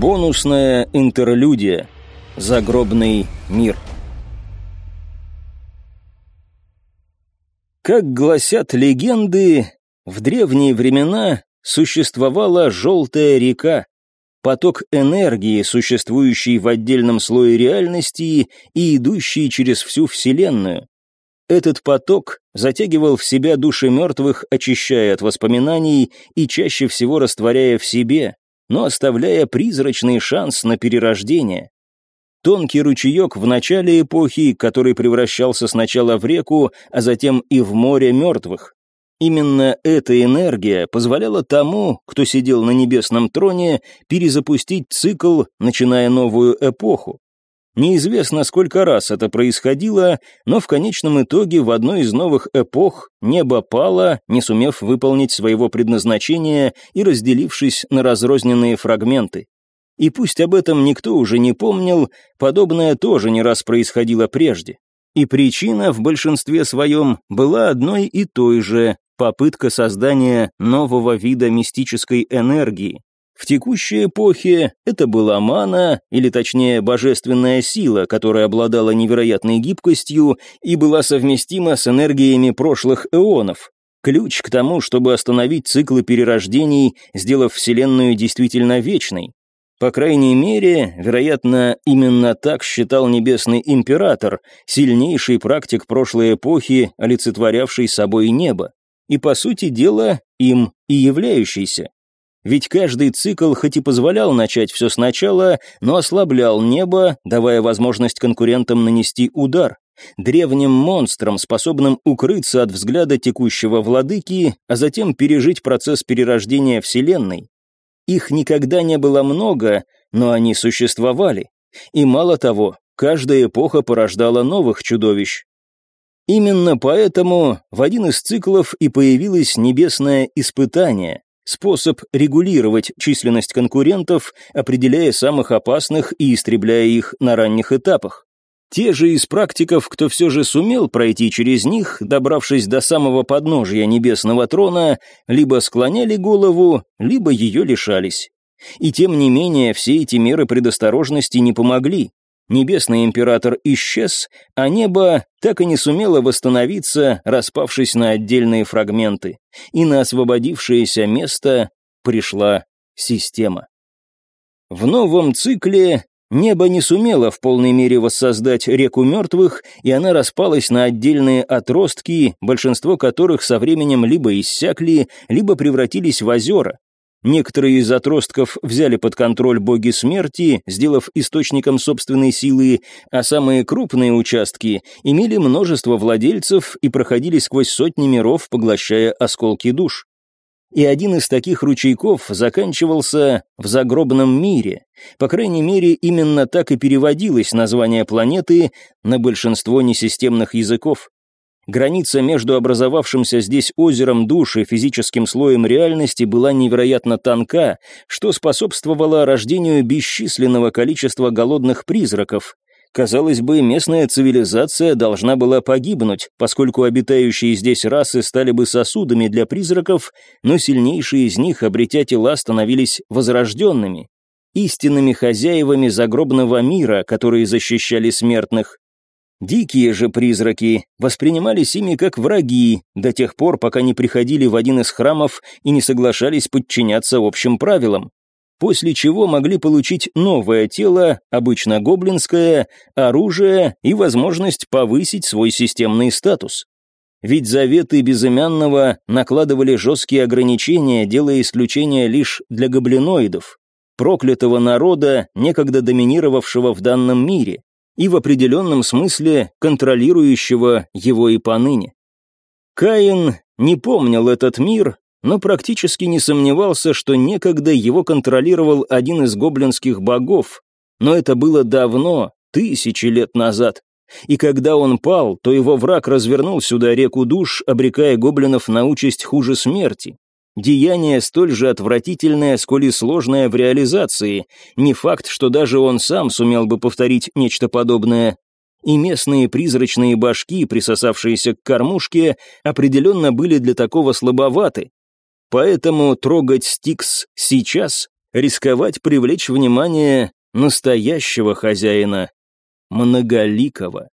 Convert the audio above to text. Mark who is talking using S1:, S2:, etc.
S1: Бонусная интерлюдия. Загробный мир. Как гласят легенды, в древние времена существовала желтая река, поток энергии, существующий в отдельном слое реальности и идущий через всю Вселенную. Этот поток затягивал в себя души мертвых, очищая от воспоминаний и чаще всего растворяя в себе, но оставляя призрачный шанс на перерождение. Тонкий ручеек в начале эпохи, который превращался сначала в реку, а затем и в море мертвых. Именно эта энергия позволяла тому, кто сидел на небесном троне, перезапустить цикл, начиная новую эпоху. Неизвестно, сколько раз это происходило, но в конечном итоге в одной из новых эпох небо пало, не сумев выполнить своего предназначения и разделившись на разрозненные фрагменты. И пусть об этом никто уже не помнил, подобное тоже не раз происходило прежде. И причина в большинстве своем была одной и той же – попытка создания нового вида мистической энергии, в текущей эпохе это была мана, или точнее божественная сила, которая обладала невероятной гибкостью и была совместима с энергиями прошлых эонов. Ключ к тому, чтобы остановить циклы перерождений, сделав Вселенную действительно вечной. По крайней мере, вероятно, именно так считал Небесный Император, сильнейший практик прошлой эпохи, олицетворявший собой небо. И, по сути дела, им и являющийся. Ведь каждый цикл хоть и позволял начать все сначала, но ослаблял небо, давая возможность конкурентам нанести удар. Древним монстрам, способным укрыться от взгляда текущего владыки, а затем пережить процесс перерождения Вселенной. Их никогда не было много, но они существовали. И мало того, каждая эпоха порождала новых чудовищ. Именно поэтому в один из циклов и появилось небесное испытание, способ регулировать численность конкурентов, определяя самых опасных и истребляя их на ранних этапах. Те же из практиков, кто все же сумел пройти через них, добравшись до самого подножия небесного трона, либо склоняли голову, либо ее лишались. И тем не менее, все эти меры предосторожности не помогли. Небесный император исчез, а небо так и не сумело восстановиться, распавшись на отдельные фрагменты, и на освободившееся место пришла система. В новом цикле небо не сумело в полной мере воссоздать реку мертвых, и она распалась на отдельные отростки, большинство которых со временем либо иссякли, либо превратились в озера, Некоторые из отростков взяли под контроль боги смерти, сделав источником собственной силы, а самые крупные участки имели множество владельцев и проходили сквозь сотни миров, поглощая осколки душ. И один из таких ручейков заканчивался в загробном мире. По крайней мере, именно так и переводилось название планеты на большинство несистемных языков. Граница между образовавшимся здесь озером душ и физическим слоем реальности была невероятно тонка, что способствовало рождению бесчисленного количества голодных призраков. Казалось бы, местная цивилизация должна была погибнуть, поскольку обитающие здесь расы стали бы сосудами для призраков, но сильнейшие из них, обретя тела, становились возрожденными, истинными хозяевами загробного мира, которые защищали смертных. Дикие же призраки воспринимались ими как враги до тех пор, пока не приходили в один из храмов и не соглашались подчиняться общим правилам, после чего могли получить новое тело, обычно гоблинское, оружие и возможность повысить свой системный статус. Ведь заветы безымянного накладывали жесткие ограничения, делая исключения лишь для гоблиноидов, проклятого народа, некогда доминировавшего в данном мире и в определенном смысле контролирующего его и поныне. Каин не помнил этот мир, но практически не сомневался, что некогда его контролировал один из гоблинских богов, но это было давно, тысячи лет назад. И когда он пал, то его враг развернул сюда реку душ, обрекая гоблинов на участь хуже смерти. Деяние столь же отвратительное, сколь и сложное в реализации. Не факт, что даже он сам сумел бы повторить нечто подобное. И местные призрачные башки, присосавшиеся к кормушке, определенно были для такого слабоваты. Поэтому трогать Стикс сейчас рисковать привлечь внимание настоящего хозяина, многоликого.